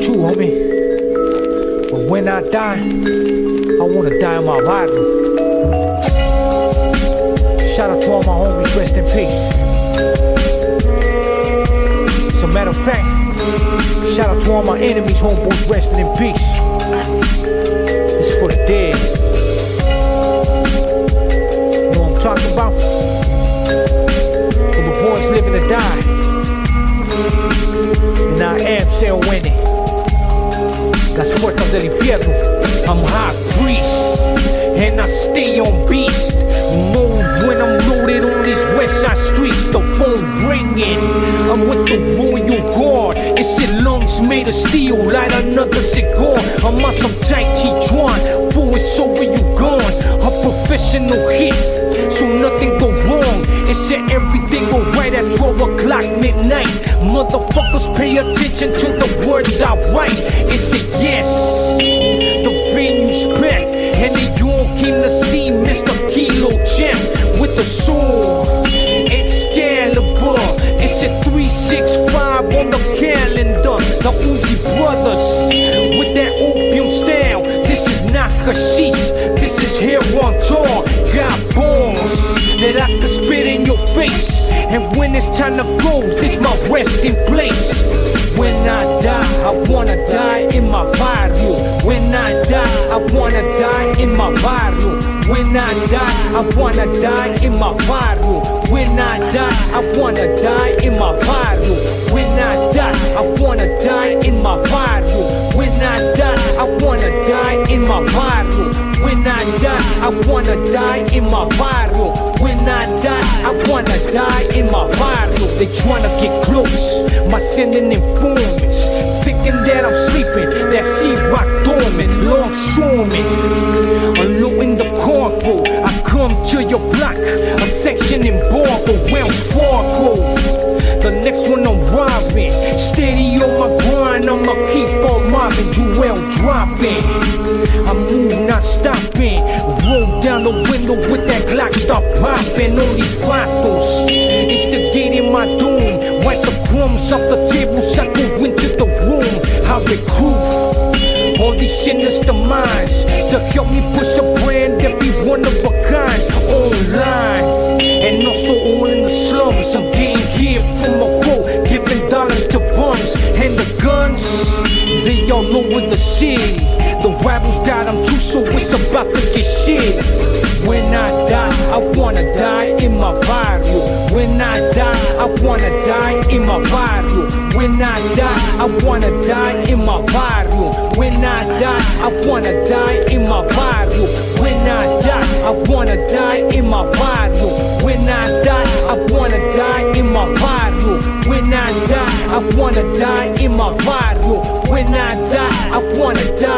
homie. But when I die, I wanna die in my barrio. Shout out to all my homies, rest in peace. As a matter of fact, shout out to all my enemies, homeboys, resting in peace. Puertas del infierno. I'm high priest, and I stay on beast. Mode when I'm loaded on these west side streets, the phone ringing. I'm with the royal guard. It's your lungs made of steel, light another cigar. I'm on some Tai Chi Chuan, fool over, you gone. A professional hit, o'clock midnight. Motherfuckers pay attention to the words I write. It's a yes, This it's time to go, this my resting place. When I die, I wanna die in my barrio. When I die, I wanna die in my barrio. When I die, I wanna die in my barrio. When I die, I wanna die in my barrio. When I die, I wanna die in my barrio. When I die, I wanna die in my barrio. When I die, I wanna die in my barrio. When I die, I wanna die they tryna get close, my sending informants. Thinking that I'm sleeping, that sea rock dormant, longshoreman. Unloading the cargo, I come to your block. A section in Barber, Wells Fargo. The next one I'm robbing. Steady on my grind, I'ma keep on mobbing. Jewel dropping. I move, not stopping. Roll down the window with that Glock, start popping All these bottles. Crumbs off the table, go into the room. I recruit all these sinister minds to help me push a brand that be one of a kind online. And also all in the slums. I'm getting here from a road, giving dollars to bums. And the guns, they all over the city. The rivals got them too, so it's about to get shit. When I die, I wanna die. When I die, I wanna die in my barrio. When I die, I wanna die in my barrio. When I die, I wanna die in my barrio. When I die, I wanna die in my barrio. When I die, I wanna die in my barrio. When I die, I wanna die in my barrio. When I die, I wanna die